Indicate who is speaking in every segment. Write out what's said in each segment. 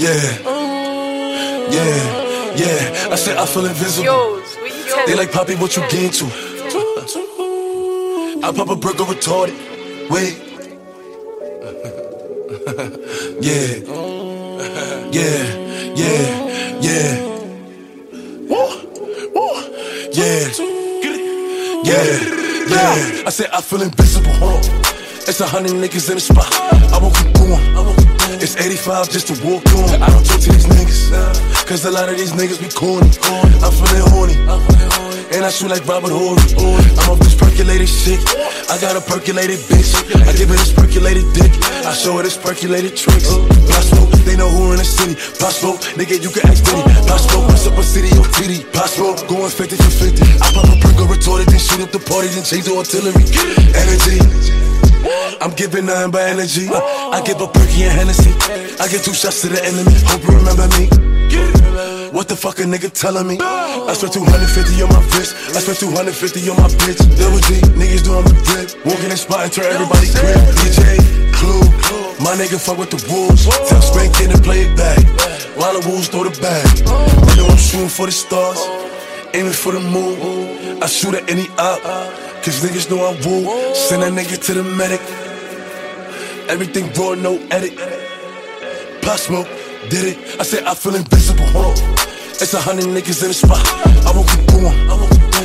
Speaker 1: Yeah. Mm. Yeah. Yeah. I said I feel invisible.
Speaker 2: Yo, what you telling
Speaker 1: They like Poppy, what you get to? I pop a burger retarded. Wait. yeah. Yeah. Yeah. Yeah. Woo. Woo. Yeah. Yeah. Yeah. I said I feel invisible. Hold on. It's a hundred niggas in the spot. I won't keep going. It's 85 just to walk on. I don't talk to these niggas. Cause a lot of these niggas be corny. I'm feeling horny. And I shoot like Robert Horry. I'm off this percolated shit. I got a percolated bitch. I give her this percolated dick. I show her this percolated tricks. Pop smoke, they know who in the city. Pop smoke, nigga, you can ask Diddy. Pop smoke, what's up a city TD? Pop smoke, going 50 for 50. I pop a perk retarded, then shoot up the party, then change the artillery. Energy. I'm giving nothing but energy. I give a perky and Hennessy. I give two shots to the enemy. Hope you remember me. What the fuck a nigga telling me? I spent 250 on my wrist. I spent 250 on my bitch. Double G, niggas doing my drip. Walking in spot and turn everybody grip. DJ, Clue, my nigga fuck with the wolves. Tell Spank to play it back. While the wolves throw the bag. I know I'm shooting for the stars, aiming for the moon. I shoot at any op, cause niggas know I woo. Send that nigga to the medic. Everything raw, no edit. Pop smoke, did it. I said I feel on. It's a hundred niggas in the spot. I won't keep going.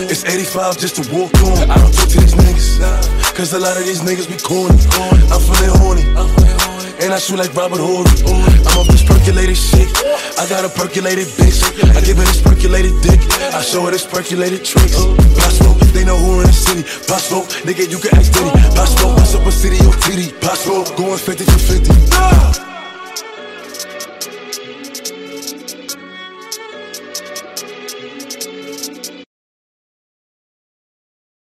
Speaker 1: It's 85 just to walk on. I don't talk to these niggas. Cause a lot of these niggas be corny. I'm feeling horny. And I shoot like Robert Horry. I'm off this percolated shit. I got a percolated bitch. I give her this percolated dick. I show her this percolated tricks. Pop smoke, they know who in the city. Pop smoke, nigga, you can ask Diddy. Smoke, what's up a city on TD? Pop smoke, going 50 for 50.